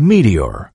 Meteor.